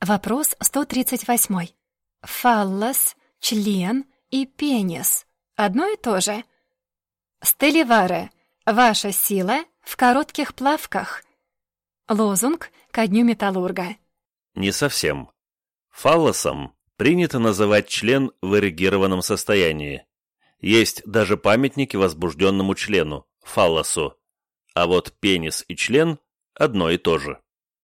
Вопрос 138. Фаллос, член и пенис — одно и то же? Стеливаре. Ваша сила в коротких плавках. Лозунг ко дню металлурга. Не совсем. Фаллосом принято называть член в эрегированном состоянии. Есть даже памятники возбужденному члену, фаллосу. А вот пенис и член – одно и то же.